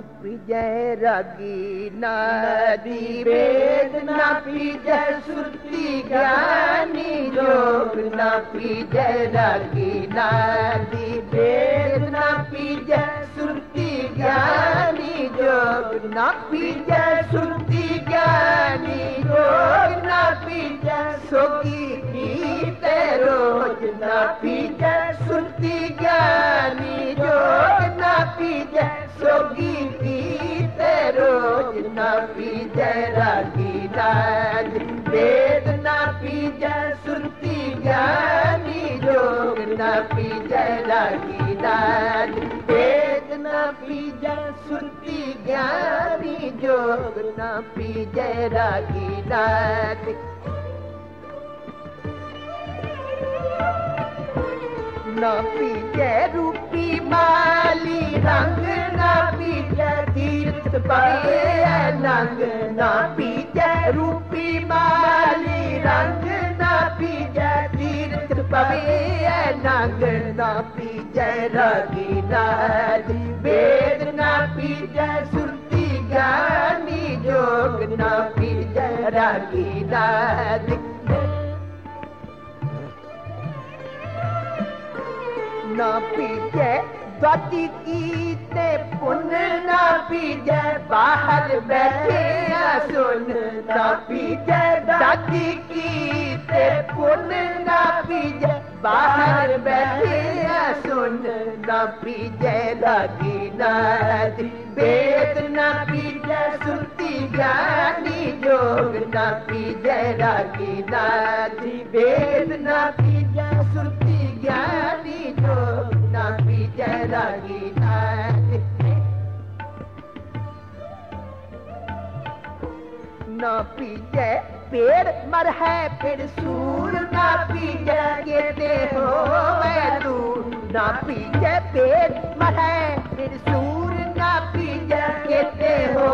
पीजय रगी नदी वेद न पीजय श्रुति ज्ञानी जोग, न पीजय रगी, नदी वेद न पीजय श्रुति ज्ञानी जोग, न पीजय श्रुति ज्ञानी जोग, न पीजय गीत रोज, न पीजय श्रुति न पीजय रागी राज वेद न पीजय श्रुति ज्ञानी जोग। न पीजय रागी राज वेद न पीजय श्रुति ज्ञानी जोग। न पीजय रागी राज न पीजय रूपी माली रंग न पीजय तीर्थ पाए नंग न पीजय रूपी माली रंग न पीजय तीर्थ पवे नंग न पीजय रगी नादी वेद न पीजय सुरती ज्ञानी जोग न पीजय रगी नादी न पीजे गति की ते पुण्य पीजे बाहर बैठे सुन न पीजे गति की ते पुण्य न पीजे बाहर बैठे सुन न पीजे लगी नदी। वेद न पीजे सुनती ज्ञानी जोग न पीजे लगी नदी। वेद न पीजे न पीजे, पेड़ मर है, फिर सूर ना पीजे गिरते हो मैं तू ना पीजे, पेड़ मर है, फिर सूर ना पीजे गिरते हो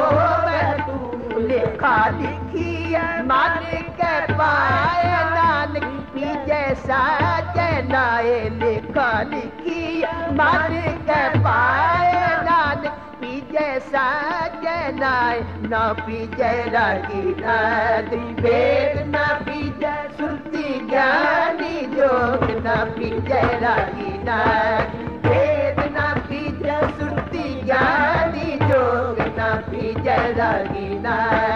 मैं तू लिखा लिखी मन के पाए नानक, पीजे साजे नाए। लिखा लिखी मन के पाए पीजे साजनाय न पीजे रगी नदी वेद न पीजे श्रुति ज्ञानी जोग न पीजे रगी नदी वेद न पीजे श्रुति ज्ञानी जोग न पीजे रगी नदी